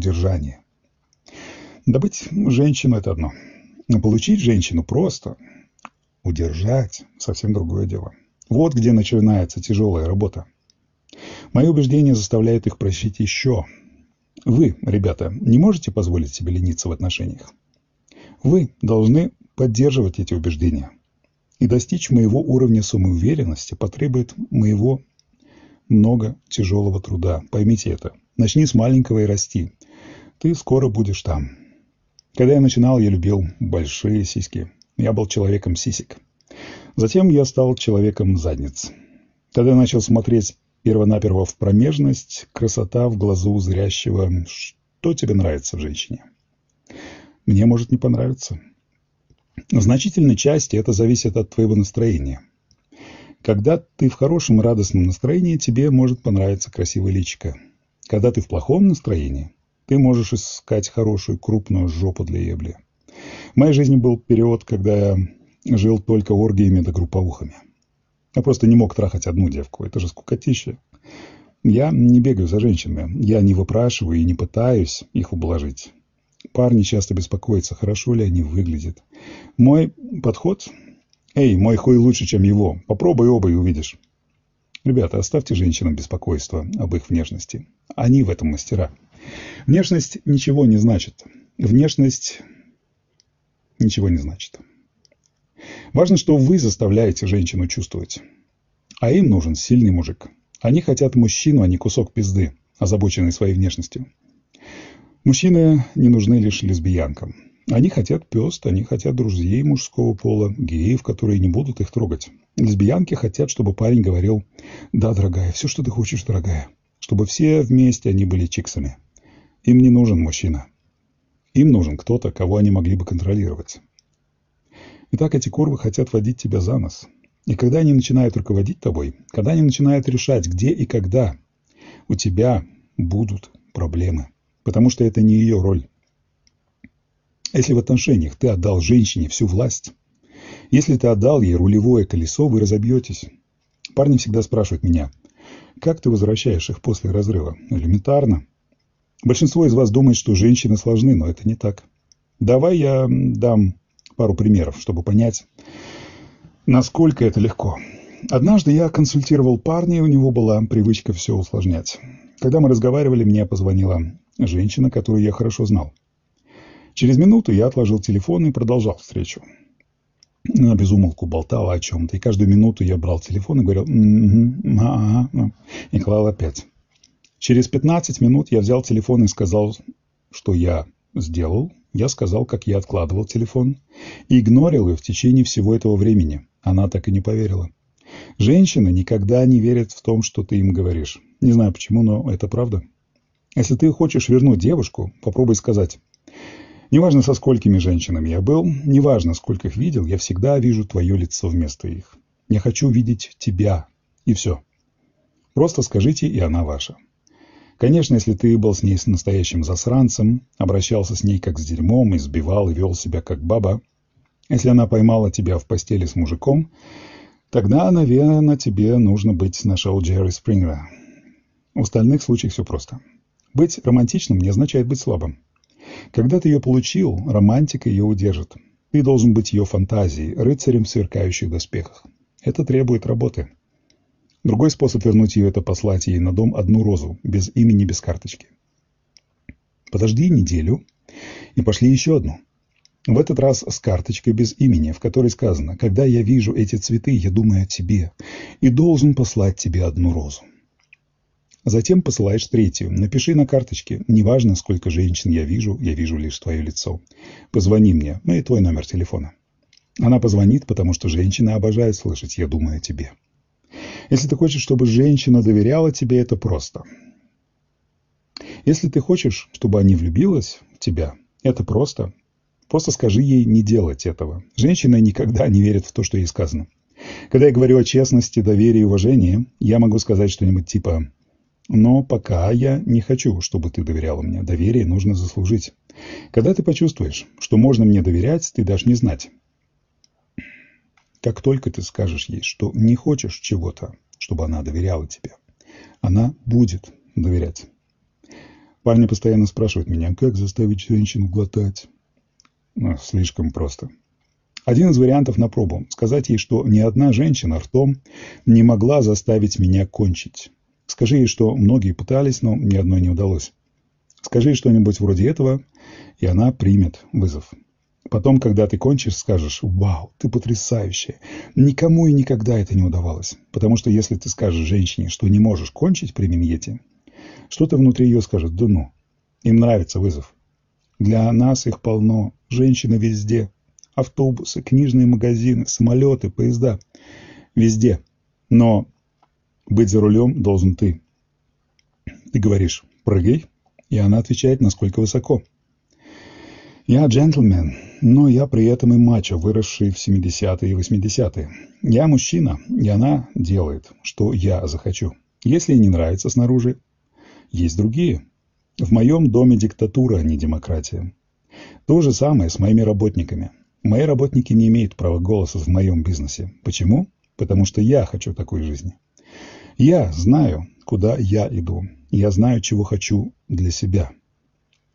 удержание. Добыть женщину – это одно. Но получить женщину просто, удержать – совсем другое дело. Вот где начинается тяжелая работа. Мои убеждения заставляют их просить еще. Вы, ребята, не можете позволить себе лениться в отношениях. Вы должны поддерживать эти убеждения. И достичь моего уровня самоуверенности потребует моего много тяжелого труда. Поймите это. Начни с маленького и расти. Ты скоро будешь там. Когда я начинал, я любил большие сиськи. Я был человеком сисек. Затем я стал человеком задниц. Когда я начал смотреть первонаперво в промежность, красота в глазу зрящего. Что тебе нравится в женщине? Мне может не понравиться. В значительной части это зависит от твоего настроения. Когда ты в хорошем радостном настроении, тебе может понравиться красивая личико. Когда ты в плохом настроении, ты можешь искать хорошую крупную жопу для ебли. В моей жизни был период, когда я жил только оргиями да групповухами. Я просто не мог трахать одну девку. Это же скукотища. Я не бегаю за женщинами. Я не выпрашиваю и не пытаюсь их ублажить. Парни часто беспокоятся, хорошо ли они выглядят. Мой подход... Эй, мой хуй лучше, чем его. Попробуй оба и увидишь. Ребята, оставьте женщинам беспокойство об их внешности. Они в этом мастера. Внешность ничего не значит. Внешность ничего не значит. Важно, что вы заставляете женщину чувствовать. А им нужен сильный мужик. Они хотят мужчину, а не кусок пизды, озабоченный своей внешностью. Мужчины не нужны лишь лесбиянкам. Они хотят пёст, они хотят друзей мужского пола, геев, которые не будут их трогать. Лесбиянки хотят, чтобы парень говорил «Да, дорогая, все, что ты хочешь, дорогая». Чтобы все вместе они были чиксами. Им не нужен мужчина. Им нужен кто-то, кого они могли бы контролировать. Итак, эти курвы хотят водить тебя за нос. И когда они начинают руководить тобой, когда они начинают решать, где и когда, у тебя будут проблемы. Потому что это не ее роль. Если в отношениях ты отдал женщине всю власть, если ты отдал ей рулевое колесо, вы разобьетесь. Парни всегда спрашивают меня, как ты возвращаешь их после разрыва? Элементарно. Большинство из вас думает, что женщины сложны, но это не так. Давай я дам пару примеров, чтобы понять, насколько это легко. Однажды я консультировал парня, и у него была привычка все усложнять. Когда мы разговаривали, мне позвонила женщина, которую я хорошо знал. Через минуту я отложил телефон и продолжал встречу. Она безумолку болтала о чем-то, и каждую минуту я брал телефон и говорил «Угу, ага, ага», и клал опять. Через 15 минут я взял телефон и сказал, что я сделал. Я сказал, как я откладывал телефон, и игнорил ее в течение всего этого времени. Она так и не поверила. Женщины никогда не верят в том, что ты им говоришь. Не знаю почему, но это правда. Если ты хочешь вернуть девушку, попробуй сказать. Неважно, со сколькими женщинами я был, неважно, сколько их видел, я всегда вижу твое лицо вместо их. Я хочу видеть тебя. И все. Просто скажите, и она ваша. Конечно, если ты был с ней с настоящим засранцем, обращался с ней как с дерьмом, избивал и вел себя как баба, если она поймала тебя в постели с мужиком, тогда, наверное, тебе нужно быть на шоу Джерри Спрингера. В остальных случаях все просто. Быть романтичным не означает быть слабым. Когда ты ее получил, романтика ее удержит. Ты должен быть ее фантазией, рыцарем в сверкающих доспехах. Это требует работы. Другой способ вернуть ее – это послать ей на дом одну розу, без имени, без карточки. Подожди неделю и пошли еще одну. В этот раз с карточкой без имени, в которой сказано «Когда я вижу эти цветы, я думаю о тебе и должен послать тебе одну розу». Затем посылаешь третью. Напиши на карточке. Неважно, сколько женщин я вижу, я вижу лишь твое лицо. Позвони мне, ну и твой номер телефона. Она позвонит, потому что женщина обожает слышать «я думаю о тебе». Если ты хочешь, чтобы женщина доверяла тебе, это просто. Если ты хочешь, чтобы она влюбилась в тебя, это просто. Просто скажи ей не делать этого. Женщина никогда не верит в то, что ей сказано. Когда я говорю о честности, доверии и уважении, я могу сказать что-нибудь типа «Но пока я не хочу, чтобы ты доверяла мне. Доверие нужно заслужить. Когда ты почувствуешь, что можно мне доверять, ты дашь не знать. Как только ты скажешь ей, что не хочешь чего-то, чтобы она доверяла тебе, она будет доверять. Парни постоянно спрашивают меня, как заставить женщину глотать. Ну, слишком просто. Один из вариантов на пробу – сказать ей, что ни одна женщина ртом не могла заставить меня кончить. Скажи ей, что многие пытались, но ни одной не удалось. Скажи что-нибудь вроде этого, и она примет вызов. Потом, когда ты кончишь, скажешь «Вау, ты потрясающая». Никому и никогда это не удавалось. Потому что если ты скажешь женщине, что не можешь кончить при миньете, что-то внутри ее скажет «Да ну». Им нравится вызов. Для нас их полно. Женщины везде. Автобусы, книжные магазины, самолеты, поезда. Везде. Но быть за рулем должен ты. Ты говоришь «Прыгай», и она отвечает «Насколько высоко». Я джентльмен, но я при этом и мачо, выросший в 70-е и 80-е. Я мужчина, и она делает, что я захочу. Если ей не нравится снаружи, есть другие. В моем доме диктатура, а не демократия. То же самое с моими работниками. Мои работники не имеют права голоса в моем бизнесе. Почему? Потому что я хочу такой жизни. Я знаю, куда я иду. Я знаю, чего хочу для себя.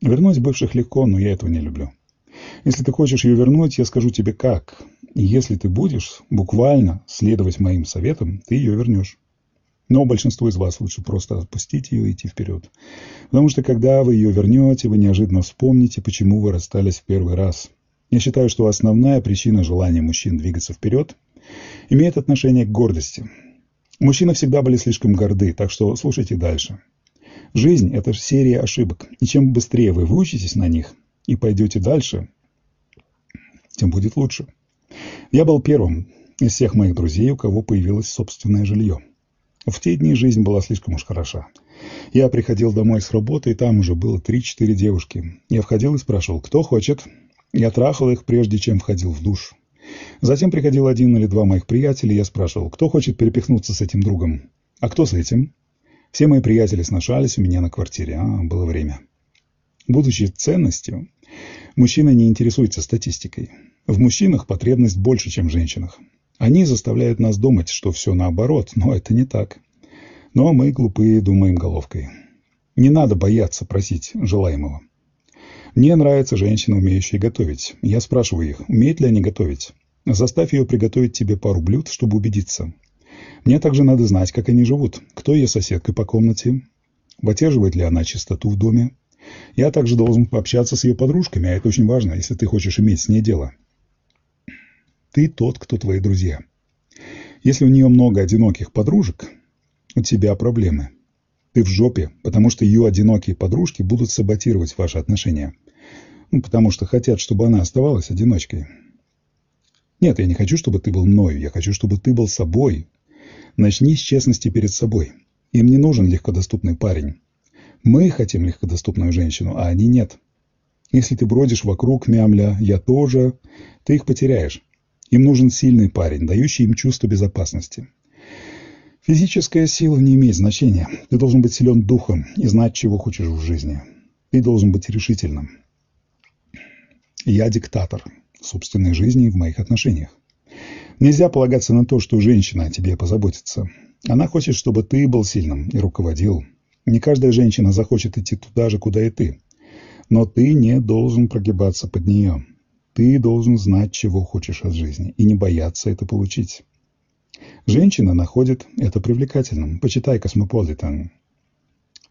Вернуть бывших легко, но я этого не люблю. Если ты хочешь ее вернуть, я скажу тебе как. Если ты будешь буквально следовать моим советам, ты ее вернешь. Но большинству из вас лучше просто отпустить ее и идти вперед. Потому что когда вы ее вернете, вы неожиданно вспомните, почему вы расстались в первый раз. Я считаю, что основная причина желания мужчин двигаться вперед имеет отношение к гордости. Мужчины всегда были слишком горды, так что слушайте дальше. Жизнь – это серия ошибок, и чем быстрее вы выучитесь на них и пойдете дальше, тем будет лучше. Я был первым из всех моих друзей, у кого появилось собственное жилье. В те дни жизнь была слишком уж хороша. Я приходил домой с работы, и там уже было 3-4 девушки. Я входил и спрашивал, кто хочет. Я трахал их, прежде чем входил в душ. Затем приходил один или два моих приятеля, и я спрашивал, кто хочет перепихнуться с этим другом. А кто с этим? Все мои приятели сношались у меня на квартире, а было время. Будучи ценностью, мужчина не интересуется статистикой. В мужчинах потребность больше, чем в женщинах. Они заставляют нас думать, что все наоборот, но это не так. Но мы, глупые, думаем головкой. Не надо бояться просить желаемого. Мне нравятся женщины, умеющие готовить. Я спрашиваю их, умеют ли они готовить. Заставь ее приготовить тебе пару блюд, чтобы убедиться. Мне также надо знать, как они живут, кто ее соседка по комнате, поддерживает ли она чистоту в доме. Я также должен пообщаться с ее подружками, а это очень важно, если ты хочешь иметь с ней дело. Ты тот, кто твои друзья. Если у нее много одиноких подружек, у тебя проблемы. Ты в жопе, потому что ее одинокие подружки будут саботировать ваши отношения. Ну, потому что хотят, чтобы она оставалась одиночкой. Нет, я не хочу, чтобы ты был мною. Я хочу, чтобы ты был собой, Начни с честности перед собой. Им не нужен легкодоступный парень. Мы хотим легкодоступную женщину, а они нет. Если ты бродишь вокруг, мямля, я тоже, ты их потеряешь. Им нужен сильный парень, дающий им чувство безопасности. Физическая сила не имеет значения. Ты должен быть силен духом и знать, чего хочешь в жизни. Ты должен быть решительным. Я диктатор собственной жизни и в моих отношениях. Нельзя полагаться на то, что женщина о тебе позаботится. Она хочет, чтобы ты был сильным и руководил. Не каждая женщина захочет идти туда же, куда и ты. Но ты не должен прогибаться под нее. Ты должен знать, чего хочешь от жизни, и не бояться это получить. Женщина находит это привлекательным. Почитай «Космополитен».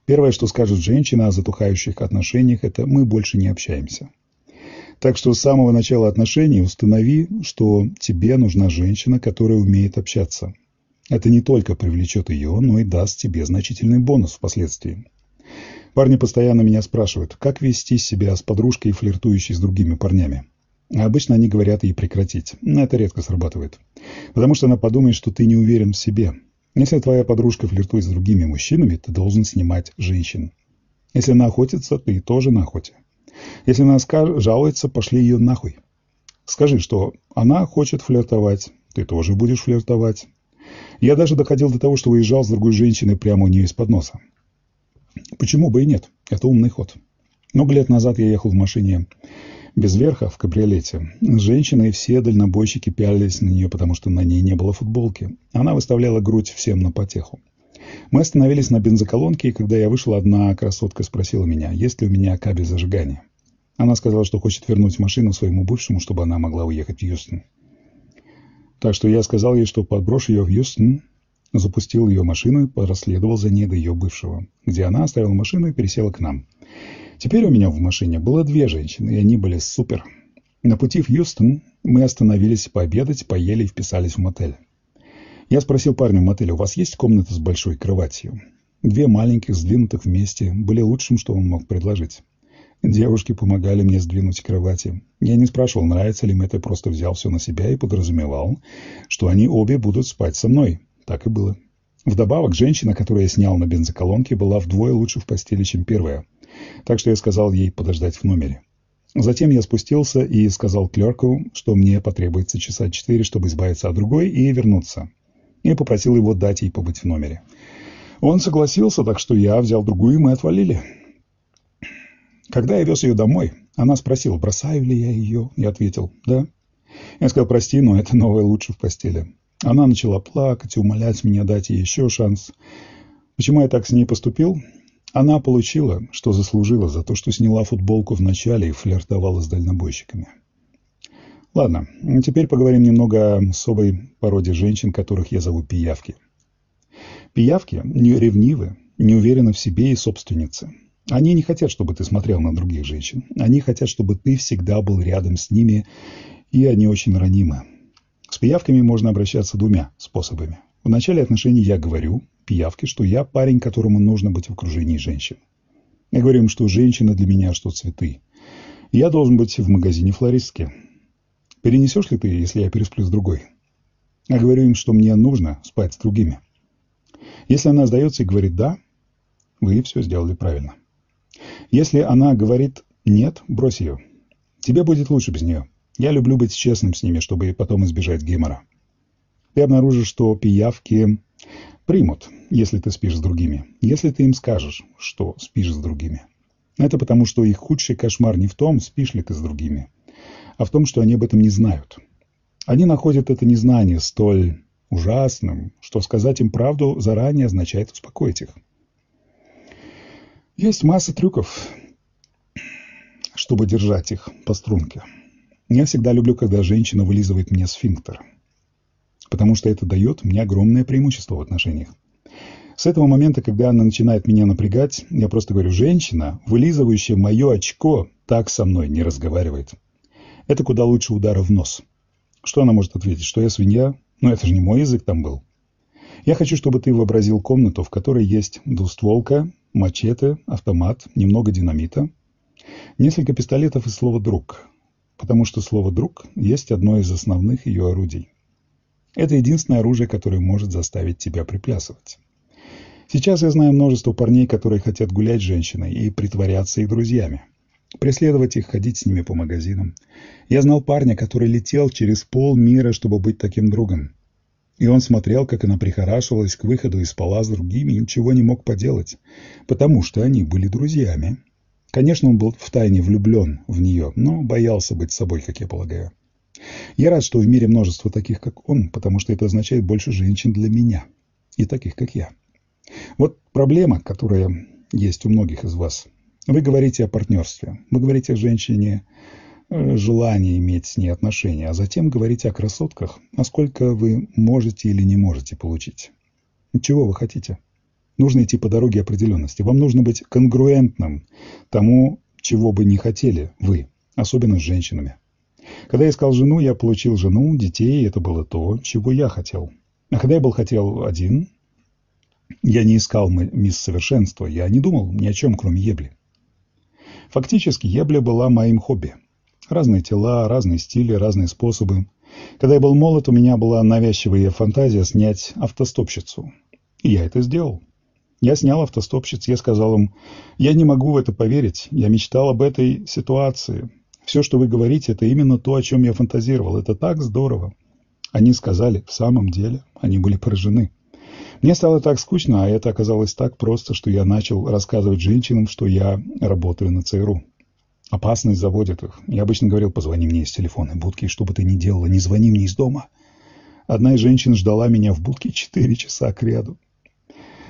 Первое, что скажет женщина о затухающих отношениях, это «мы больше не общаемся». Так что с самого начала отношений установи, что тебе нужна женщина, которая умеет общаться. Это не только привлечет ее, но и даст тебе значительный бонус впоследствии. Парни постоянно меня спрашивают, как вести себя с подружкой, флиртующей с другими парнями. А обычно они говорят ей прекратить. Но это редко срабатывает. Потому что она подумает, что ты не уверен в себе. Если твоя подружка флиртует с другими мужчинами, ты должен снимать женщин. Если она охотится, ты тоже на охоте. Если она скажет, жалуется, пошли ее нахуй. Скажи, что она хочет флиртовать, ты тоже будешь флиртовать. Я даже доходил до того, что выезжал с другой женщиной прямо у нее из-под носа. Почему бы и нет? Это умный ход. Много лет назад я ехал в машине без верха в кабриолете. Женщины и все дальнобойщики пялились на нее, потому что на ней не было футболки. Она выставляла грудь всем на потеху. Мы остановились на бензоколонке, и когда я вышел, одна красотка спросила меня, есть ли у меня кабель зажигания. Она сказала, что хочет вернуть машину своему бывшему, чтобы она могла уехать в Юстон. Так что я сказал ей, что подброшу ее в Юстон, запустил ее машину и проследовал за ней до ее бывшего, где она оставила машину и пересела к нам. Теперь у меня в машине было две женщины, и они были супер. На пути в Юстон мы остановились пообедать, поели и вписались в мотель. Я спросил парня в мотеле, у вас есть комната с большой кроватью? Две маленьких, сдвинутых вместе, были лучшим, что он мог предложить. Девушки помогали мне сдвинуть кровати. Я не спрашивал, нравится ли Мэтт, просто взял все на себя и подразумевал, что они обе будут спать со мной. Так и было. Вдобавок, женщина, которую я снял на бензоколонке, была вдвое лучше в постели, чем первая. Так что я сказал ей подождать в номере. Затем я спустился и сказал клерку, что мне потребуется часа четыре, чтобы избавиться от другой и вернуться. И попросил его дать ей побыть в номере. Он согласился, так что я взял другую, и мы отвалили. Когда я вез ее домой, она спросила, бросаю ли я ее. Я ответил, да. Я сказал, прости, но это новое лучше в постели. Она начала плакать умолять меня дать ей еще шанс. Почему я так с ней поступил? Она получила, что заслужила за то, что сняла футболку в начале и флиртовала с дальнобойщиками. Ладно, теперь поговорим немного о особой породе женщин, которых я зову пиявки. Пиявки не ревнивы, не уверены в себе и собственницы. Они не хотят, чтобы ты смотрел на других женщин. Они хотят, чтобы ты всегда был рядом с ними, и они очень ранимы. С пиявками можно обращаться двумя способами. В начале отношений я говорю пиявке, что я парень, которому нужно быть в окружении женщин. Я говорю им, что женщина для меня, что цветы. Я должен быть в магазине флористки. Перенесешь ли ты, если я пересплю с другой? Я говорю им, что мне нужно спать с другими. Если она сдается и говорит «да», вы все сделали правильно. Если она говорит «нет», брось ее. Тебе будет лучше без нее. Я люблю быть честным с ними, чтобы потом избежать гемора. Ты обнаружишь, что пиявки примут, если ты спишь с другими. Если ты им скажешь, что спишь с другими. Это потому, что их худший кошмар не в том, спишь ли ты с другими, а в том, что они об этом не знают. Они находят это незнание столь ужасным, что сказать им правду заранее означает успокоить их. Есть масса трюков, чтобы держать их по струнке. Я всегда люблю, когда женщина вылизывает мне сфинктер, потому что это дает мне огромное преимущество в отношениях. С этого момента, когда она начинает меня напрягать, я просто говорю, женщина, вылизывающая мое очко, так со мной не разговаривает. Это куда лучше удара в нос. Что она может ответить? Что я свинья? Но это же не мой язык там был. Я хочу, чтобы ты вообразил комнату, в которой есть двустволка, мачете, автомат, немного динамита, несколько пистолетов и слово «друг», потому что слово «друг» есть одно из основных ее орудий. Это единственное оружие, которое может заставить тебя приплясывать. Сейчас я знаю множество парней, которые хотят гулять с женщиной и притворяться их друзьями. Преследовать их, ходить с ними по магазинам. Я знал парня, который летел через пол мира, чтобы быть таким другом. И он смотрел, как она прихорашивалась к выходу и спала с другими, и ничего не мог поделать, потому что они были друзьями. Конечно, он был втайне влюблен в нее, но боялся быть собой, как я полагаю. Я рад, что в мире множество таких, как он, потому что это означает больше женщин для меня и таких, как я. Вот проблема, которая есть у многих из вас. Вы говорите о партнерстве, вы говорите о женщине, Э, желание иметь с ней отношения, а затем говорить о красотках, насколько вы можете или не можете получить. Чего вы хотите? Нужно идти по дороге определенности. Вам нужно быть конгруентным тому, чего бы не хотели вы, особенно с женщинами. Когда я искал жену, я получил жену, детей, это было то, чего я хотел. А когда я был хотел один, я не искал мисс совершенства, я не думал ни о чем, кроме ебли. Фактически, ебля была моим хобби – Разные тела, разные стили, разные способы. Когда я был молод, у меня была навязчивая фантазия снять автостопщицу. И я это сделал. Я снял автостопщиц, я сказал им, я не могу в это поверить, я мечтал об этой ситуации. Все, что вы говорите, это именно то, о чем я фантазировал. Это так здорово. Они сказали, в самом деле, они были поражены. Мне стало так скучно, а это оказалось так просто, что я начал рассказывать женщинам, что я работаю на ЦРУ. Опасность заводит их. Я обычно говорил, позвони мне из телефонной будки, что бы ты ни делала, не звони мне из дома. Одна из женщин ждала меня в будке четыре часа к ряду.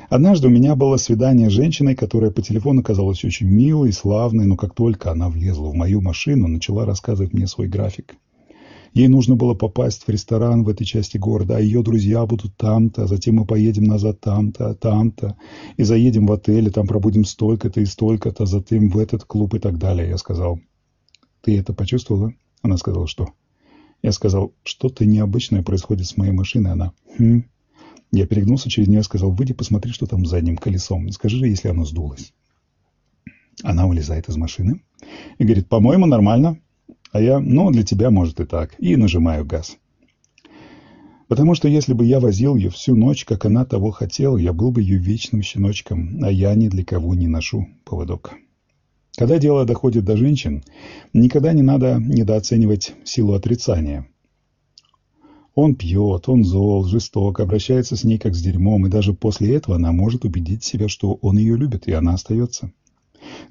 Однажды у меня было свидание с женщиной, которая по телефону казалась очень милой и славной, но как только она влезла в мою машину, начала рассказывать мне свой график. Ей нужно было попасть в ресторан в этой части города, а ее друзья будут там-то, а затем мы поедем назад там-то, там-то, и заедем в отель, и там пробудем столько-то и столько-то, затем в этот клуб и так далее. Я сказал, ты это почувствовала? Она сказала, что? Я сказал, что-то необычное происходит с моей машиной. Она, хм. Я перегнулся через нее и сказал, выйди, посмотри, что там задним колесом. Скажи, если оно сдулось. Она вылезает из машины и говорит, по-моему, нормально. А я, ну, для тебя, может, и так. И нажимаю газ. Потому что если бы я возил ее всю ночь, как она того хотела, я был бы ее вечным щеночком, а я ни для кого не ношу поводок. Когда дело доходит до женщин, никогда не надо недооценивать силу отрицания. Он пьет, он зол, жесток, обращается с ней как с дерьмом, и даже после этого она может убедить себя, что он ее любит, и она остается.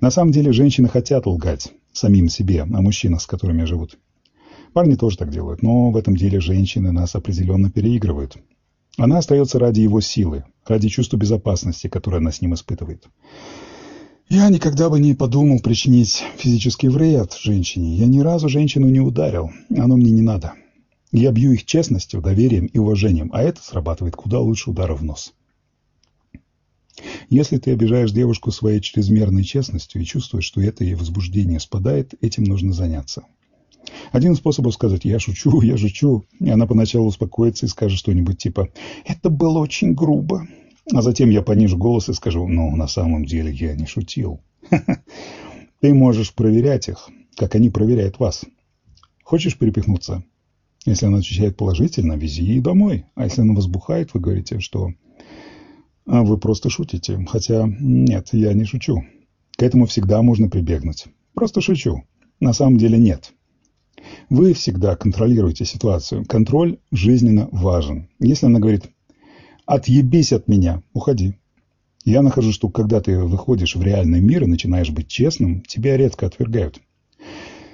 На самом деле женщины хотят лгать самим себе о мужчинах, с которыми живут. Парни тоже так делают, но в этом деле женщины нас определенно переигрывают. Она остается ради его силы, ради чувства безопасности, которое она с ним испытывает. Я никогда бы не подумал причинить физический вред женщине. Я ни разу женщину не ударил, оно мне не надо. Я бью их честностью, доверием и уважением, а это срабатывает куда лучше удара в нос. Если ты обижаешь девушку своей чрезмерной честностью и чувствуешь, что это ей возбуждение спадает, этим нужно заняться. Один из способов сказать «я шучу, я шучу», и она поначалу успокоится и скажет что-нибудь типа «это было очень грубо», а затем я понижу голос и скажу «ну, на самом деле я не шутил». Ты можешь проверять их, как они проверяют вас. Хочешь перепихнуться? Если она отвечает положительно, вези ее домой. А если она возбухает, вы говорите, что вы просто шутите. Хотя нет, я не шучу. К этому всегда можно прибегнуть. Просто шучу. На самом деле нет. Вы всегда контролируете ситуацию. Контроль жизненно важен. Если она говорит «отъебись от меня, уходи». Я нахожу, что когда ты выходишь в реальный мир и начинаешь быть честным, тебя редко отвергают.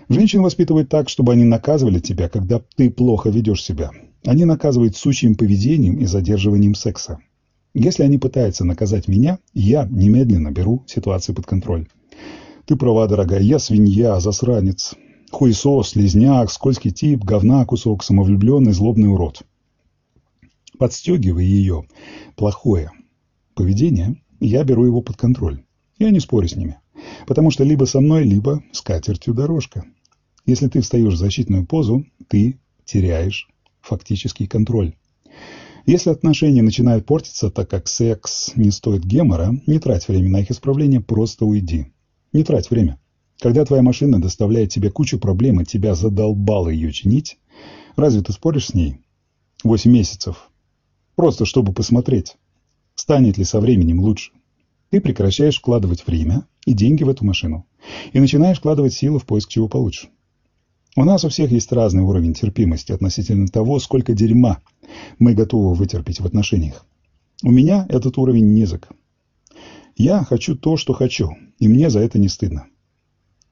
Женщин воспитывают так, чтобы они наказывали тебя, когда ты плохо ведешь себя. Они наказывают сучьим поведением и задерживанием секса. Если они пытаются наказать меня, я немедленно беру ситуацию под контроль. Ты права, дорогая, я свинья, засранец, хуесос, слезняк, скользкий тип, говна кусок, самовлюбленный, злобный урод. Подстегивая ее плохое поведение, я беру его под контроль. Я не спорю с ними. Потому что либо со мной, либо с катертью дорожка. Если ты встаешь в защитную позу, ты теряешь фактический контроль. Если отношения начинают портиться, так как секс не стоит гемора, не трать время на их исправление, просто уйди. Не трать время. Когда твоя машина доставляет тебе кучу проблем, и тебя задолбало ее чинить, разве ты споришь с ней? Восемь месяцев. Просто чтобы посмотреть, станет ли со временем лучше. Ты прекращаешь вкладывать время и деньги в эту машину и начинаешь вкладывать силы в поиск чего получше. У нас у всех есть разный уровень терпимости относительно того, сколько дерьма мы готовы вытерпеть в отношениях. У меня этот уровень низок. Я хочу то, что хочу, и мне за это не стыдно.